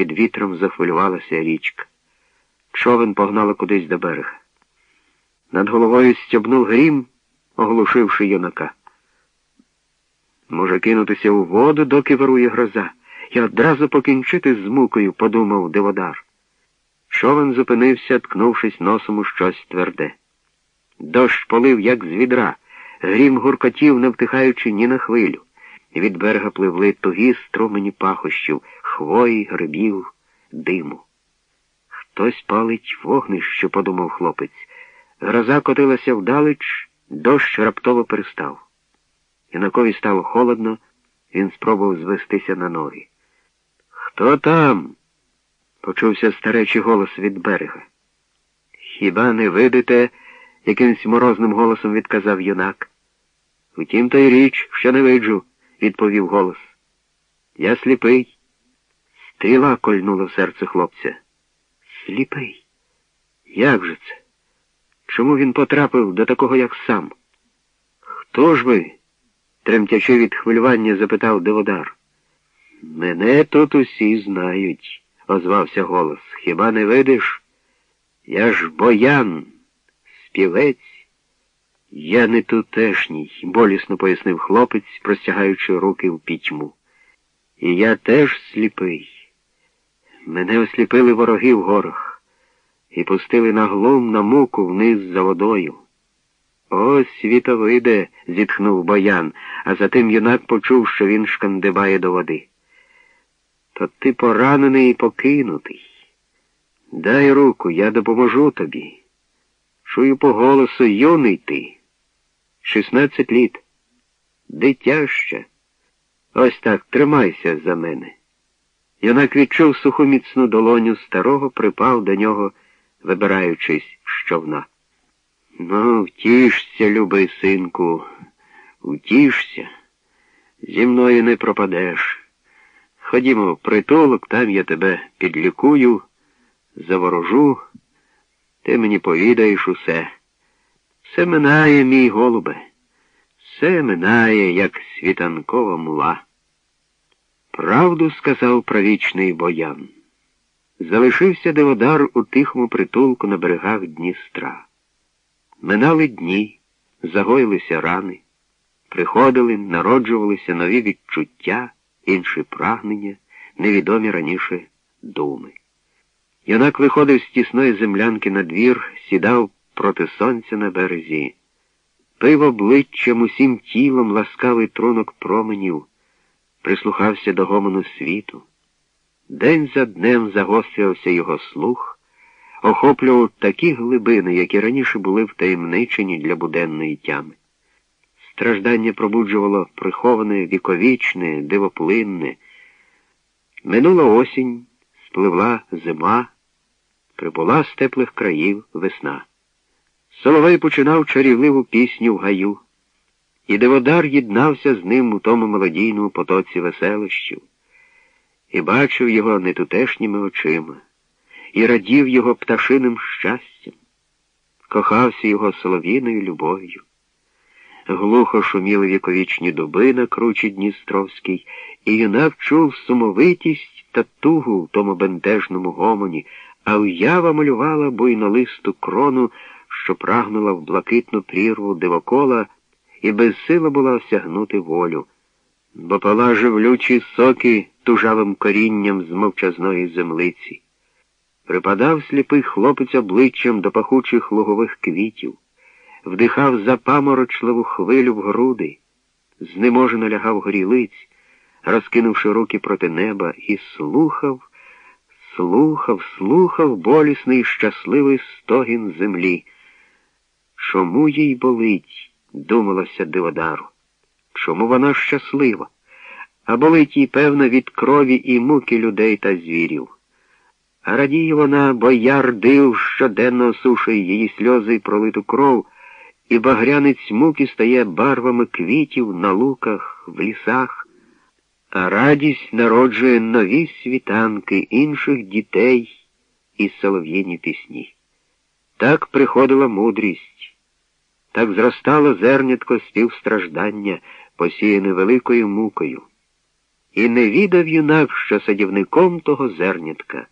під вітром захвилювалася річка. Човен погнало кудись до берега. Над головою стябнув грім, оглушивши юнака. Може кинутися у воду, доки вирує гроза, і одразу покінчити з мукою, подумав Диводар. Човен зупинився, ткнувшись носом у щось тверде. Дощ полив, як з відра, грім гуркотів, не втихаючи ні на хвилю. Від берега пливли тугі струмені пахощів, хвої, грибів, диму. Хтось палить вогнище, подумав хлопець. Гроза котилася вдалеч, дощ раптово перестав. Юнакові стало холодно, він спробував звестися на ноги. Хто там? почувся старечий голос від берега. Хіба не видите? якимсь морозним голосом відказав юнак. Втім, то й річ, що не виджу, відповів голос. Я сліпий. Стріла кольнула в серце хлопця. Сліпий? Як же це? Чому він потрапив до такого, як сам? Хто ж ви? тремтячи від хвилювання, запитав Деводар. Мене тут усі знають, озвався голос. Хіба не видиш? Я ж боян, співець. Я не тутешній, болісно пояснив хлопець, простягаючи руки в пітьму. І я теж сліпий. Мене осліпили вороги в горах і пустили на глум на муку вниз за водою. О, світовиде, зітхнув боян, а затим юнак почув, що він шкандибає до води. То ти поранений і покинутий. Дай руку, я допоможу тобі. Чую по голосу юний ти. Шістнадцять літ. Дитя ще. Ось так тримайся за мене. Юнак відчув суху міцну долоню старого, припав до нього, вибираючись з човна. Ну, втішся, любий синку, втішся. Зі мною не пропадеш. Ходімо в притулок, там я тебе підлікую, заворожу, ти мені повідаєш усе. Все минає, мій голубе, все минає, як світанкова мула. Правду сказав правічний боян. Залишився Деводар у тихому притулку на берегах Дністра. Минали дні, загоїлися рани, приходили, народжувалися нові відчуття, інші прагнення, невідомі раніше думи. Юнак виходив з тісної землянки на двір, сідав проти сонця на березі, пив обличчям усім тілом ласкавий трунок променів, прислухався до гомону світу. День за днем загострювався його слух, охоплював такі глибини, які раніше були втаємничені для буденної тями. Страждання пробуджувало приховане, віковічне, дивоплинне. Минула осінь, спливла зима, прибула з теплих країв весна. Соловей починав чарівливу пісню в гаю, і Деводар єднався з ним у тому молодійному потоці веселощів, і бачив його нетутешніми очима, і радів його пташиним щастям, кохався його солов'їною любов'ю. Глухо шуміли віковічні дуби на кручі Дністровській, і юнак чув сумовитість та тугу в тому бентежному гомоні, а уява малювала буйнолисту крону, що прагнула в блакитну прірву дивокола і безсила була осягнути волю, бо пала живлючі соки тужавим корінням з мовчазної землиці. Припадав сліпий хлопець обличчям до пахучих лугових квітів, вдихав запаморочливу хвилю в груди, знеможено лягав горілиць, розкинувши руки проти неба, і слухав, слухав, слухав болісний щасливий стогін землі. Чому їй болить, думалося Диводару? Чому вона щаслива? А болить їй, певно, від крові і муки людей та звірів. А радіє вона, бо яр див щоденно осушує її сльози і пролиту кров, і багрянець муки стає барвами квітів на луках, в лісах, а радість народжує нові світанки інших дітей і солов'їні пісні. Так приходила мудрість, так зростало зернятко співстраждання, посіяне великою мукою. І не відав юнак, що садівником того зернятка.